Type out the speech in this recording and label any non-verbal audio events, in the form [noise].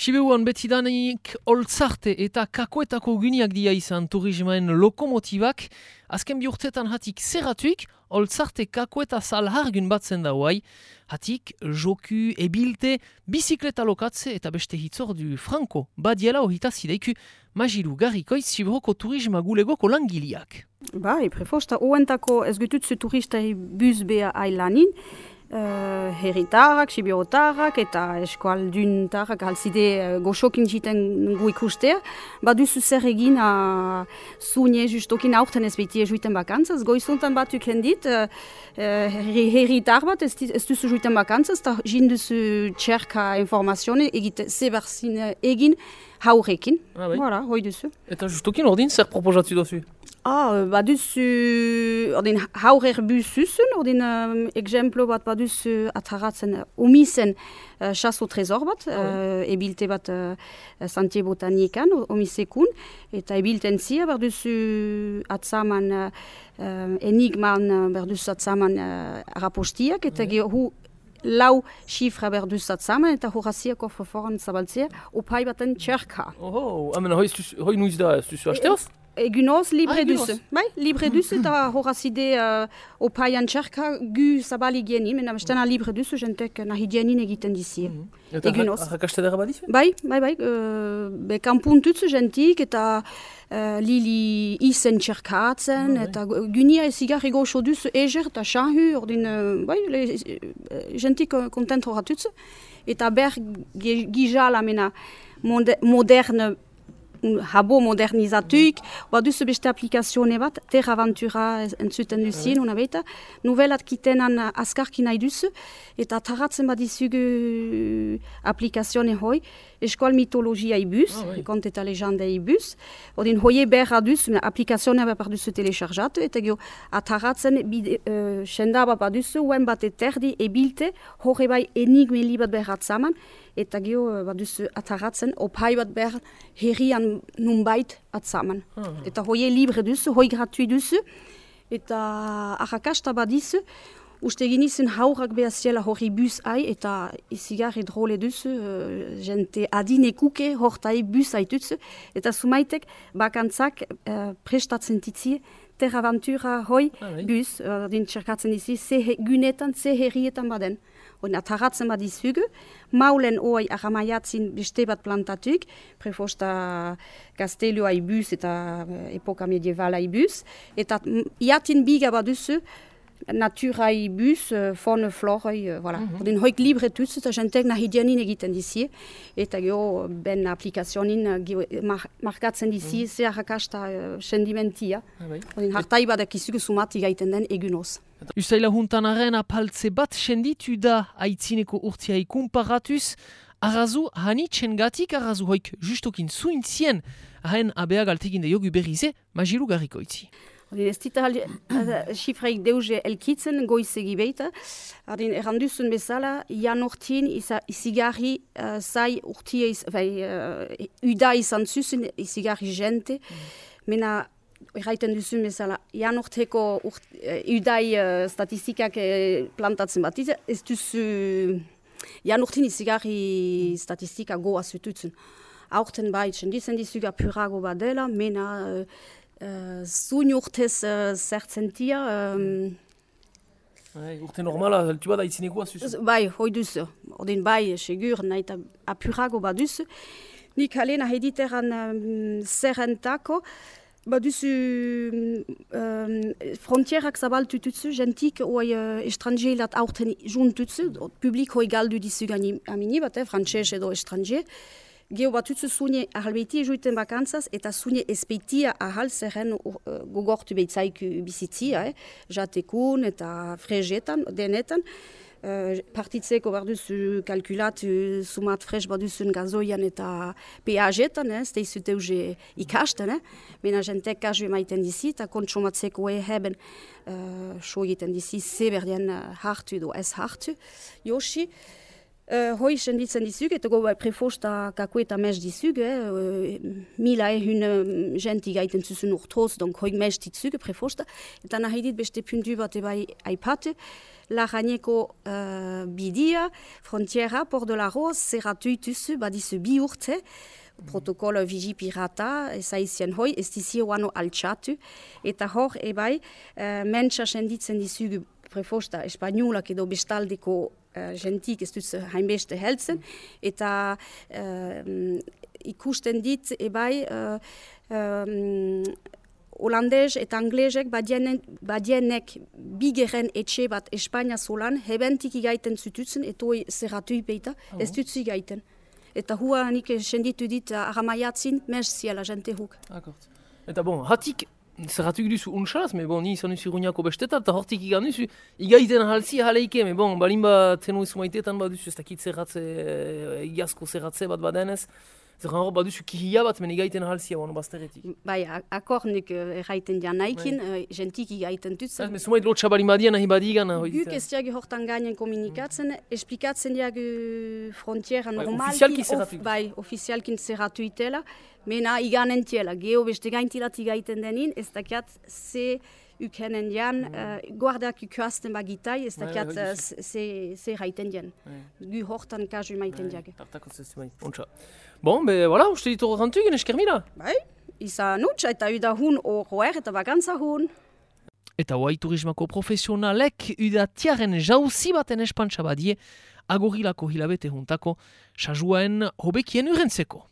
Sibeuan betidanik oltzarte eta kakoetako gyniak dia izan turismaen lokomotibak, azken bihurtetan hatik zerratuik, oltzarte kakoeta salhargun batzen da hatik joku, ebilte, bizikleta lokatze eta beste hitzor du Franco, badiela ohita zideiku, magilu garrikoiz Siberuko turisma gulegoko langiliak. Bai, prefosta, oentako ez gututzu turistari buz bea ailanin, uh, herritarrak, sibirotarrak eta eskualduntarrak halzide uh, goxokin jiten gu ikustea. Baduzu zer egin uh, zune justokin aurten ez beti juiten bakantzaz. Goizuntan bat ukendit uh, uh, herritar bat ez, ez duzu juiten bakantzaz eta jinduzu txerka informazione egite zeberzin egin haurekin. Ah, bai. Voilà, hoi duzu. Eta justokin ordin zer proposatu dozu? Ah, baduzu, ordin haurer buzuzen, ordin um, exemplo bat baduzu ataratzen uh, umisen uh, chasso trezor bat, uh, ebilte bat uh, santie botanikan, omisekun, eta ebilten zia baduzu atzaman uh, enigman baduzu atzaman uh, rapostiak, eta mm. hu lau xifra berduz atzaman, eta horaziako foforan zabaltzea, opai baten txerka. Oh, amen, hoi nuiz da, ez duzu hasteaz? Egunoz, libre Ah, duzu. Bai, libre duzu eta horazide uh, opaian txerka gu zabali genin, mena bestena libre jentek nahi dienin egiten dizie. Eta Egunoz. harrakaste dara badizu? Bai, bai, bai, uh, be jentik eta uh, lili izen txerkatzen, bai. eta gu- gunia ezigar egoxo duzu eger eta xahu, ordin, uh, bai, le, uh, jentik uh, kontent horatutzu. Eta ber gijala mena moderne habo modernizatuik, baduzu beste aplikazione bat, Terra Aventura entzuten duzien, una baita, novelat kitenan askarki nahi duzu, eta taratzen badizugu aplikazione hoi, eskual mitologia ibuz, Ah, bai. kont eta legenda ibuz, odin hoie berra duz, aplikazione bat baduzu telechargatu, eta gio ataratzen bide, uh, senda bat baduzu, uen bat eterdi ebilte, hori bai enigmeli bat berratzaman, eta gio uh, baduzu ataratzen, opai bat behar herrian nunbait atzaman. Eta hoie libre duzu, hoi gratui duzu, eta arrakasta badizu, uste ginizen haurak behaziela hori bus ai, eta izigarri drole duzu, uh, jente adinekuke hortai bus aitutzu, eta sumaitek bakantzak uh, prestatzen titzie, Terraventura hoi Ah, bus, uh, din txerkatzen dizi, ze gunetan, ze herrietan baden. Und ataratzen badizugu, maulen oi aramaiatzin beste bat plantatuk, prefosta gaztelua ibuz eta eh, epoka medievala ibuz, eta mm, iatin biga baduzu, natura ibuz, uh, faune floroi, uh, voilà. Mm -hmm. hoik libre tutz, eta jentek nahi dianin egiten dizie, eta geho ben aplikazionin geho, mar markatzen dizie, mm -hmm. ze harrakasta uh, sendimentia. Ah, bai. Odin hartai badak izugu sumati gaiten den egunoz. Usaila juntan arren apaltze bat senditu da aitzineko urtiai kumparatuz, arrazu hanitzen gatik arrazu hoik justokin zuintzien, haen abea galtekin da jogu berrize, magilu garrikoitzi. Odin ez dita halde, [clears throat] xifraik deuze elkitzen goizegi beita. Odin erranduzun bezala, jan urtin izigarri uh, zai urtia iz, bai, uh, uda izan zuzen izigarri jente. Mena erraiten duzun bezala, jan urteko urt, uh, udai uh, statistikak uh, plantatzen bat. Ez duzu, jan urtin izigarri statistika goa zututzen. Aurten bai, txendizen dizuga apurago bat dela, mena uh, uh, zuin urtez uh, zertzen tia, um, Bai, urte normala, altu bada aitzinekoa zuzu. bai, hoi duzu. Ordin bai, segur, nahi eta apurago bat duzu. Nik halena hediteran um, zerrentako, baduzu um, frontierak zabaltu tutzu, jentik oi uh, estrangeilat aurten juntutzu, publik hoi galdu dizu gani amini bat, eh, frantxez edo estranger. Geo bat utzu zune ahalbeiti ejuiten bakantzaz, eta zune espeitia ahal zerren uh, gogortu behitzaiku bizitzia, eh? jatekun eta frejetan, denetan. Uh, partitzeko behar duzu kalkulatu sumat fresh behar duzun gazoian eta peajetan, eh? zte izute uge ikasten, eh? mena jentek kazu emaiten dizi, eta kontsomatzeko e heben uh, so egiten dizi, ze berdien uh, hartu edo ez hartu. Joshi, Uh, hoi senditzen dizuk, eta goba prefosta kako eta mes dizuk, eh, mila ehun jenti gaiten zuzun urtoz, donk hoi mes dizuk prefosta, eta nahi dit beste puntu bat ebai aipate, la gaineko uh, bidia, frontiera, por de la roz, zerratu ituzu, badizu bi urte, protokolo vigi pirata, eza hoi, ez dizio wano altxatu, eta hor ebai, uh, mentsa senditzen dizuk prefosta espainolak edo bestaldeko uh, gentik ez dut hainbeste heltzen, eta uh, ikusten dit ebai uh, um, holandez eta anglesek badienek bigeren etxe bat Espainia zolan, hebentik igaiten zututzen, eto zerratu ipeita, oh. ez dut zigaiten. Eta hua nik senditu dit aramaiatzin, mes ziela jente huk. Eta bon, hatik zerratuk duzu untsalaz, me bon, ni izan duzu ruñako bestetan, eta hortik igan duzu, igaiten halzi haleike, me bon, balin bat tenu izu maitetan bat duzu, ez dakit zerratze, iazko zerratze bat badenez, zerran hor bat duzu kihia bat, men igaiten halzi hau bazteretik. Bai, akor nik erraiten dian naikin, bai. jentik igaiten dutzen. Ez, me sumait lotxa balin badian, nahi badigan. Guk ez diagi hortan gainen komunikatzen, mm. esplikatzen diagi frontiera normalki, ofizialki zerratu. bai, ofizialkin zerratu itela, Mena iganen tiela, geho beste gaintilat igaiten denin, ez dakiat ze ukenen dian, mm. uh, guardak ukuazten bagitai, ez dakiat uh, ze haiten dian. Gu hortan kazu maiten diak. Tartako zez bai, ontsa. Bon, be, voilà, uste ditu horrentu gen esker mila. Bai, isa nutsa eta uda hun horroer eta bakantza hun. Eta hoai turismako profesionalek uda tiaren jauzi baten espantsa badie, agorilako hilabete juntako, sajuaen hobekien urentzeko.